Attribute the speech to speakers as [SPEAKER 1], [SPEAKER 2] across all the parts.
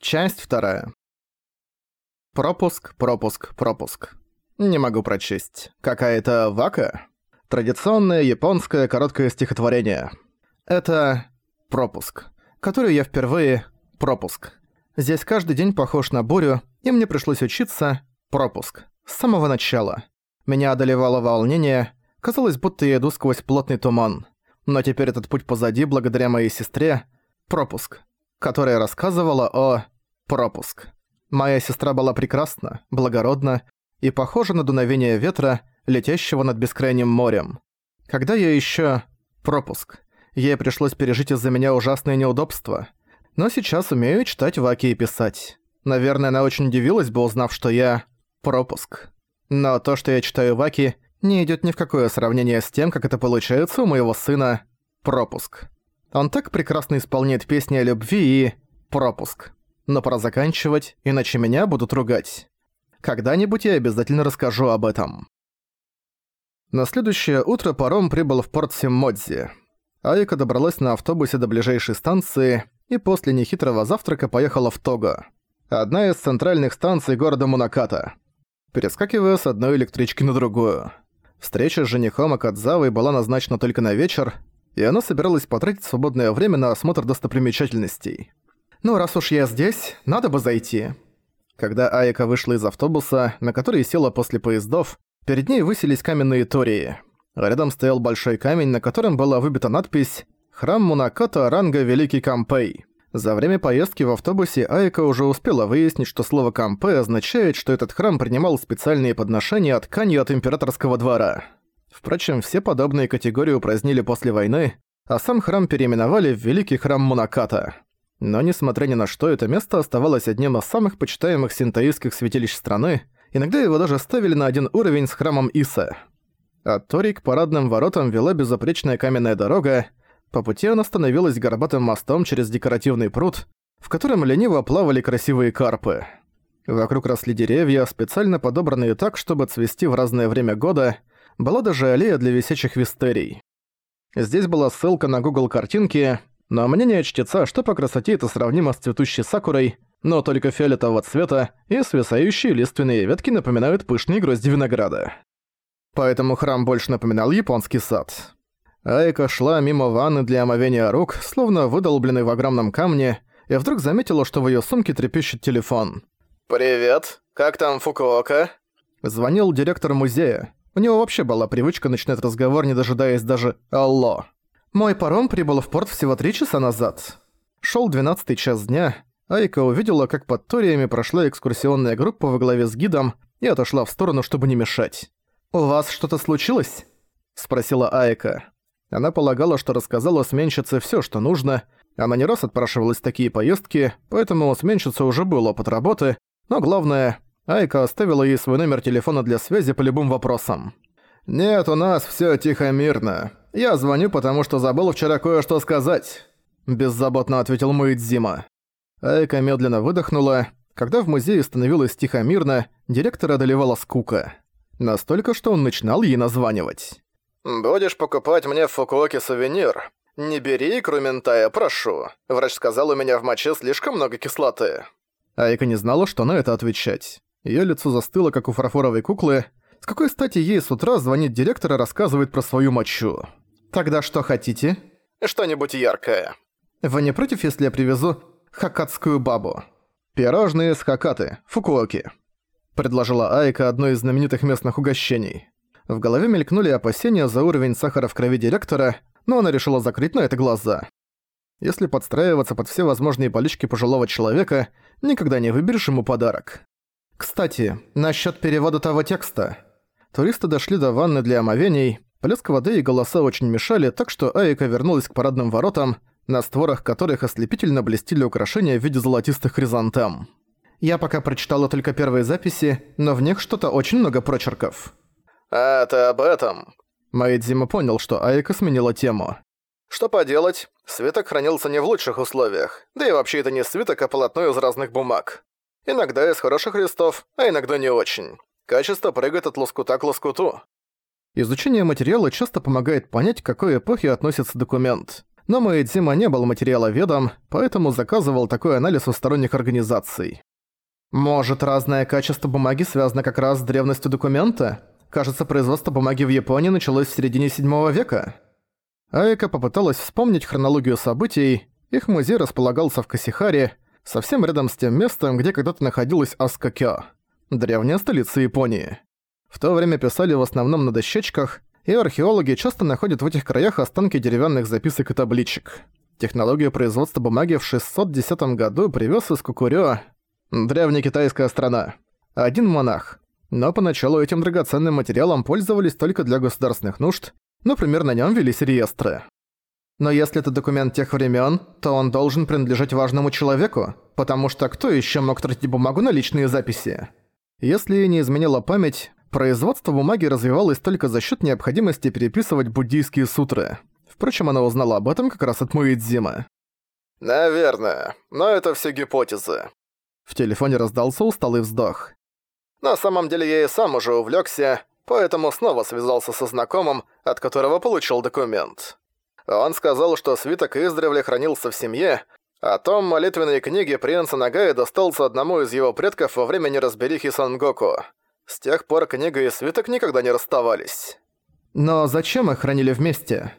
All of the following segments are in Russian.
[SPEAKER 1] Часть вторая. Пропуск, пропуск, пропуск. Не могу прочесть. Какая-то вака? Традиционное японское короткое стихотворение. Это пропуск, который я впервые... Пропуск. Здесь каждый день похож на бурю, и мне пришлось учиться... Пропуск. С самого начала. Меня одолевало волнение, казалось, будто я иду сквозь плотный туман. Но теперь этот путь позади благодаря моей сестре. Пропуск которая рассказывала о... пропуск. Моя сестра была прекрасна, благородна и похожа на дуновение ветра, летящего над бескрайним морем. Когда я ещё... пропуск. Ей пришлось пережить из-за меня ужасные неудобства. Но сейчас умею читать ваки и писать. Наверное, она очень удивилась бы, узнав, что я... пропуск. Но то, что я читаю ваки, не идёт ни в какое сравнение с тем, как это получается у моего сына... пропуск. Он так прекрасно исполняет песни о любви и... пропуск. Но пора заканчивать, иначе меня будут ругать. Когда-нибудь я обязательно расскажу об этом. На следующее утро паром прибыл в порт Симмодзи. Айка добралась на автобусе до ближайшей станции и после нехитрого завтрака поехала в Того. Одна из центральных станций города Мунаката. Перескакивая с одной электрички на другую. Встреча с женихом Акадзавой была назначена только на вечер, и она собиралась потратить свободное время на осмотр достопримечательностей. «Ну, раз уж я здесь, надо бы зайти». Когда Айка вышла из автобуса, на который села после поездов, перед ней высились каменные тории. Рядом стоял большой камень, на котором была выбита надпись «Храм Мунаката ранга Великий Кампей». За время поездки в автобусе Айка уже успела выяснить, что слово «кампе» означает, что этот храм принимал специальные подношения от тканью от императорского двора. Впрочем, все подобные категории упразднили после войны, а сам храм переименовали в Великий храм Мунаката. Но несмотря ни на что, это место оставалось одним из самых почитаемых синтоистских святилищ страны, иногда его даже ставили на один уровень с храмом Иса. От Тори к парадным воротам вела безупречная каменная дорога, по пути она становилась горбатым мостом через декоративный пруд, в котором лениво плавали красивые карпы. Вокруг росли деревья, специально подобранные так, чтобы цвести в разное время года, была даже аллея для висячих вистерий. Здесь была ссылка на Google картинки, но мнение чтеца, что по красоте это сравнимо с цветущей сакурой, но только фиолетового цвета, и свисающие лиственные ветки напоминают пышные грозди винограда. Поэтому храм больше напоминал японский сад. Айка шла мимо ванны для омовения рук, словно выдолбленной в огромном камне, и вдруг заметила, что в её сумке трепещет телефон.
[SPEAKER 2] «Привет, как там Фукуока?»
[SPEAKER 1] Звонил директор музея. У него вообще была привычка начинать разговор, не дожидаясь даже «Алло». Мой паром прибыл в порт всего три часа назад. Шёл двенадцатый час дня. Айка увидела, как под Ториями прошла экскурсионная группа во главе с гидом и отошла в сторону, чтобы не мешать. «У вас что-то случилось?» – спросила Айка. Она полагала, что рассказала сменщице всё, что нужно. Она не раз отпрашивалась такие поездки, поэтому у сменщицы уже был опыт работы, но главное, Айка оставила ей свой номер телефона для связи по любым вопросам. «Нет, у нас всё тихо-мирно. Я звоню, потому что забыл вчера кое-что сказать», – беззаботно ответил Муидзима. Айка медленно выдохнула. Когда в музее становилось тихо-мирно, директора одолевала скука. Настолько, что он начинал ей названивать.
[SPEAKER 2] «Будешь покупать мне в Фукуоке сувенир? Не бери икру ментая, прошу. Врач сказал, у меня в моче слишком много кислоты».
[SPEAKER 1] Айка не знала, что на это отвечать. Её лицо застыло, как у фарфоровой куклы. С какой стати ей с утра звонит директор и рассказывает про свою мочу? «Тогда что хотите?»
[SPEAKER 2] «Что-нибудь яркое».
[SPEAKER 1] «Вы не против, если я привезу хакатскую бабу?» «Пирожные с хакаты, фукуоки», — предложила Айка одно из знаменитых местных угощений. В голове мелькнули опасения за уровень сахара в крови директора, но она решила закрыть на это глаза. Если подстраиваться под все возможные болячки пожилого человека, никогда не выберешь ему подарок. Кстати, насчет перевода того текста. Туристы дошли до ванны для омовений, плеск воды и голоса очень мешали, так что Айка вернулась к парадным воротам, на створах которых ослепительно блестели украшения в виде золотистых хризантем. Я пока прочитала только первые записи, но в них что-то очень много прочерков.
[SPEAKER 2] «А, ты об этом?»
[SPEAKER 1] Маэдзима понял, что Айка сменила тему.
[SPEAKER 2] «Что поделать? Свиток хранился не в лучших условиях. Да и вообще это не свиток, а полотно из разных бумаг. Иногда из хороших листов, а иногда не очень. Качество прыгает от лоскута к лоскуту.
[SPEAKER 1] Изучение материала часто помогает понять, к какой эпохе относится документ. Но Маэдзима не был материаловедом, поэтому заказывал такой анализ у сторонних организаций. Может, разное качество бумаги связано как раз с древностью документа? Кажется, производство бумаги в Японии началось в середине 7 века. Айка попыталась вспомнить хронологию событий. Их музей располагался в Касихаре, совсем рядом с тем местом, где когда-то находилась Аскакё, древняя столица Японии. В то время писали в основном на дощечках, и археологи часто находят в этих краях останки деревянных записок и табличек. Технологию производства бумаги в 610 году привез из Кукурё, древнекитайская страна, один монах. Но поначалу этим драгоценным материалом пользовались только для государственных нужд, например, на нем велись реестры. Но если это документ тех времен, то он должен принадлежать важному человеку, потому что кто еще мог тратить бумагу на личные записи? Если ей не изменила память, производство бумаги развивалось только за счет необходимости переписывать буддийские сутры. Впрочем, она узнала об этом как раз от Муэдзима.
[SPEAKER 2] «Наверное, но это все гипотезы».
[SPEAKER 1] В телефоне раздался усталый вздох.
[SPEAKER 2] «На самом деле я и сам уже увлекся, поэтому снова связался со знакомым, от которого получил документ. Он сказал, что свиток издревле хранился в семье, а том молитвенной книги принца Нагая достался одному из его предков во время неразберихи Сангоку. С тех пор книга и свиток никогда не расставались.
[SPEAKER 1] «Но зачем их хранили вместе?»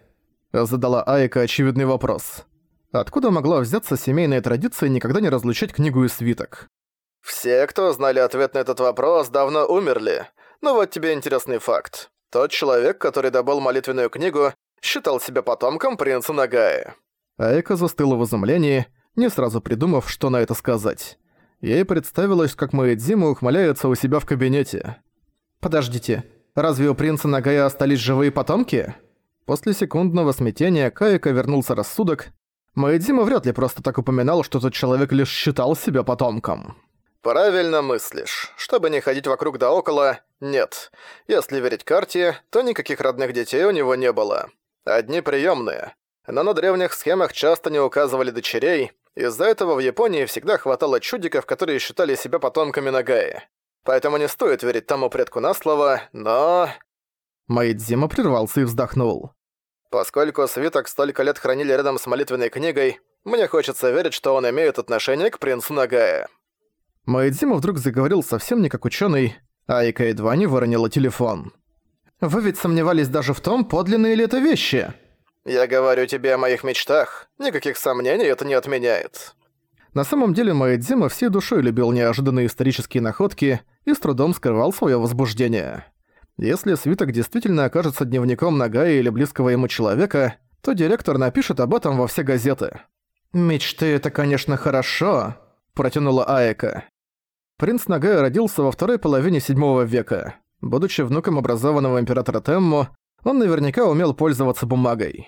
[SPEAKER 1] Задала Айка очевидный вопрос. Откуда могла взяться семейная традиция никогда не разлучать книгу и свиток?
[SPEAKER 2] «Все, кто знали ответ на этот вопрос, давно умерли. Но вот тебе интересный факт. Тот человек, который добыл молитвенную книгу, считал себя потомком принца Нагая».
[SPEAKER 1] Айка застыла в изумлении, не сразу придумав, что на это сказать. Ей представилось, как Маэдзима ухмыляется у себя в кабинете. «Подождите, разве у принца Нагая остались живые потомки?» После секундного смятения Каика вернулся рассудок. Маэдзима вряд ли просто так упоминал, что тот человек лишь считал себя потомком.
[SPEAKER 2] «Правильно мыслишь. Чтобы не ходить вокруг да около, нет. Если верить карте, то никаких родных детей у него не было. Одни приемные. Но на древних схемах часто не указывали дочерей, из-за этого в Японии всегда хватало чудиков, которые считали себя потомками Нагаи. Поэтому не стоит верить тому предку на слово, но...
[SPEAKER 1] Маидзима прервался и вздохнул.
[SPEAKER 2] Поскольку свиток столько лет хранили рядом с молитвенной книгой, мне хочется верить, что он имеет отношение к принцу Нагая.
[SPEAKER 1] Маидзима вдруг заговорил совсем не как ученый, а Ика едва не выронила телефон. «Вы ведь сомневались даже в том, подлинные ли это вещи?»
[SPEAKER 2] «Я говорю тебе о моих мечтах. Никаких сомнений это не отменяет».
[SPEAKER 1] На самом деле Маэдзима всей душой любил неожиданные исторические находки и с трудом скрывал свое возбуждение. Если свиток действительно окажется дневником Нагая или близкого ему человека, то директор напишет об этом во все газеты. «Мечты — это, конечно, хорошо», — протянула Аэка. Принц Нагая родился во второй половине седьмого века. Будучи внуком образованного императора Темму, он наверняка умел пользоваться бумагой.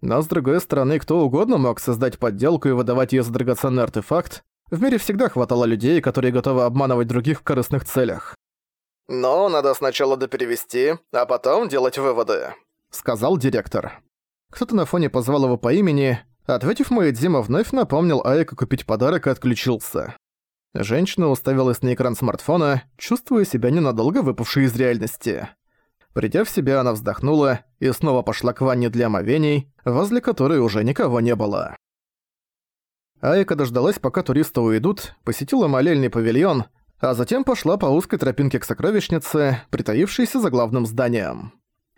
[SPEAKER 1] Но с другой стороны, кто угодно мог создать подделку и выдавать её за драгоценный артефакт. В мире всегда хватало людей, которые готовы обманывать других в корыстных целях.
[SPEAKER 2] «Но надо сначала доперевести, а потом делать выводы», —
[SPEAKER 1] сказал директор. Кто-то на фоне позвал его по имени, ответив Маэдзима вновь напомнил Айка купить подарок и отключился. Женщина уставилась на экран смартфона, чувствуя себя ненадолго выпавшей из реальности. Придя в себя, она вздохнула и снова пошла к ванне для омовений, возле которой уже никого не было. Айка дождалась, пока туристы уйдут, посетила молельный павильон, а затем пошла по узкой тропинке к сокровищнице, притаившейся за главным зданием.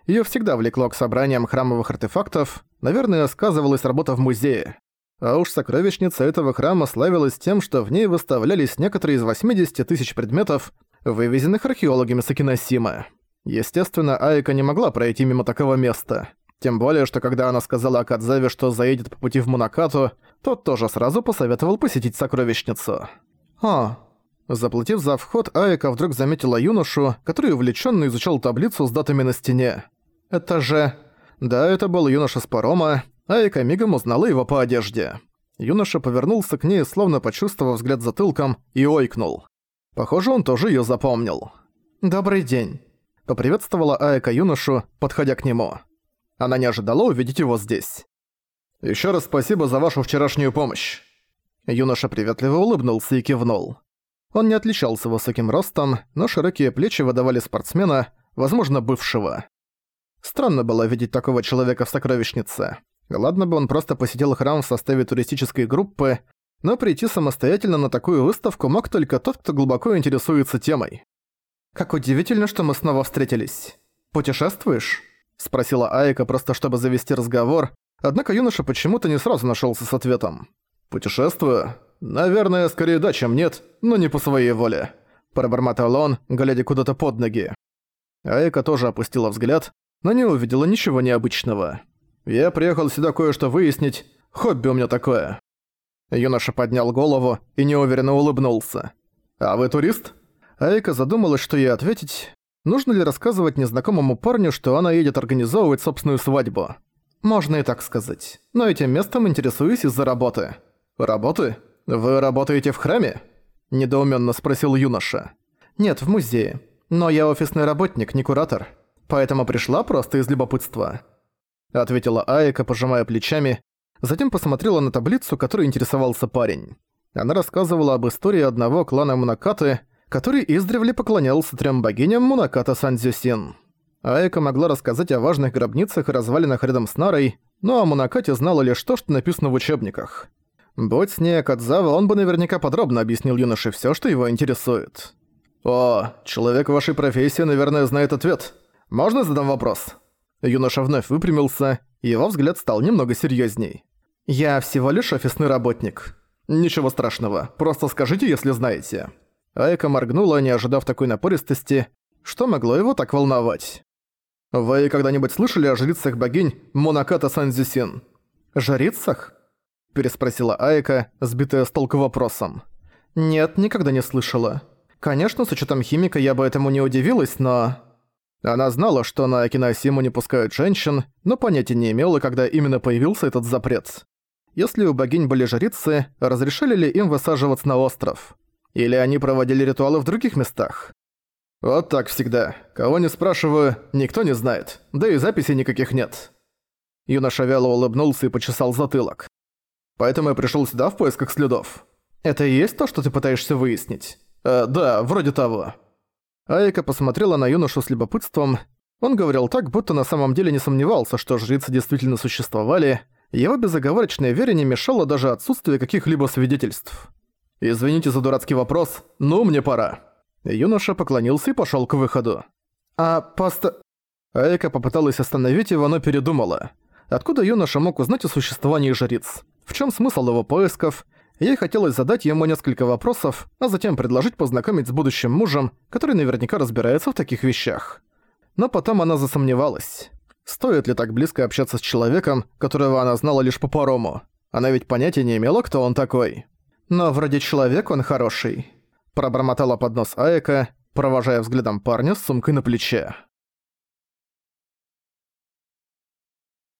[SPEAKER 1] Её всегда влекло к собраниям храмовых артефактов, наверное, сказывалась работа в музее. А уж сокровищница этого храма славилась тем, что в ней выставлялись некоторые из 80 тысяч предметов, вывезенных археологами с Акиносимы. Естественно, Айка не могла пройти мимо такого места. Тем более, что когда она сказала Акадзаве, что заедет по пути в Мунакату, тот тоже сразу посоветовал посетить сокровищницу. «А...» Заплатив за вход, Айка вдруг заметила юношу, который увлеченно изучал таблицу с датами на стене. «Это же...» Да, это был юноша с парома, Айка мигом узнала его по одежде. Юноша повернулся к ней, словно почувствовав взгляд затылком, и ойкнул. Похоже, он тоже её запомнил. «Добрый день». Поприветствовала Аэка юношу, подходя к нему. Она не ожидала увидеть его здесь. «Ещё раз спасибо за вашу вчерашнюю помощь». Юноша приветливо улыбнулся и кивнул. Он не отличался высоким ростом, но широкие плечи выдавали спортсмена, возможно, бывшего. Странно было видеть такого человека в сокровищнице. Ладно бы он просто посетил храм в составе туристической группы, но прийти самостоятельно на такую выставку мог только тот, кто глубоко интересуется темой. «Как удивительно, что мы снова встретились. Путешествуешь?» – спросила Айка просто чтобы завести разговор, однако юноша почему-то не сразу нашелся с ответом. «Путешествую? Наверное, скорее да, чем нет, но не по своей воле», – пробормотал он, глядя куда-то под ноги. Айка тоже опустила взгляд, но не увидела ничего необычного. «Я приехал сюда кое-что выяснить, хобби у меня такое». Юноша поднял голову и неуверенно улыбнулся. «А вы турист?» Айка задумалась, что ей ответить. Нужно ли рассказывать незнакомому парню, что она едет организовывать собственную свадьбу? Можно и так сказать. Но этим местом интересуюсь из-за работы. «Работы? Вы работаете в храме?» Недоуменно спросил юноша. «Нет, в музее. Но я офисный работник, не куратор. Поэтому пришла просто из любопытства». Ответила Айка, пожимая плечами, Затем посмотрела на таблицу, которой интересовался парень. Она рассказывала об истории одного клана Мунакаты, который издревле поклонялся трем богиням Мунаката Сандзюсин. Айка могла рассказать о важных гробницах и развалинах рядом с Нарой, но о Мунакате знала лишь то, что написано в учебниках. Будь с ней Акадзава, он бы наверняка подробно объяснил юноше всё, что его интересует. «О, человек вашей профессии, наверное, знает ответ. Можно задам вопрос?» Юноша вновь выпрямился, и его взгляд стал немного серьёзней. «Я всего лишь офисный работник. Ничего страшного, просто скажите, если знаете». Айка моргнула, не ожидав такой напористости, что могло его так волновать. «Вы когда-нибудь слышали о жрицах богинь Монаката Санзюсин?» «Жрицах?» – переспросила Айка, сбитая с толку вопросом. «Нет, никогда не слышала. Конечно, с учетом химика я бы этому не удивилась, но...» Она знала, что на Акиносиму не пускают женщин, но понятия не имела, когда именно появился этот запрет если у богинь были жрицы, разрешили ли им высаживаться на остров? Или они проводили ритуалы в других местах? Вот так всегда. Кого не спрашиваю, никто не знает. Да и записей никаких нет. Юноша вяло улыбнулся и почесал затылок. Поэтому я пришёл сюда в поисках следов. Это и есть то, что ты пытаешься выяснить? Э, да, вроде того. Айка посмотрела на юношу с любопытством. Он говорил так, будто на самом деле не сомневался, что жрицы действительно существовали, его безоговорочной вере не мешало даже отсутствие каких-либо свидетельств. «Извините за дурацкий вопрос, но мне пора». Юноша поклонился и пошёл к выходу. «А поста...» Айка попыталась остановить его, но передумала. Откуда юноша мог узнать о существовании жриц? В чём смысл его поисков? Ей хотелось задать ему несколько вопросов, а затем предложить познакомить с будущим мужем, который наверняка разбирается в таких вещах. Но потом она засомневалась. Стоит ли так близко общаться с человеком, которого она знала лишь по парому? Она ведь понятия не имела, кто он такой. Но вроде человек он хороший. Пробормотала под нос Аека, провожая взглядом парня с сумкой на плече.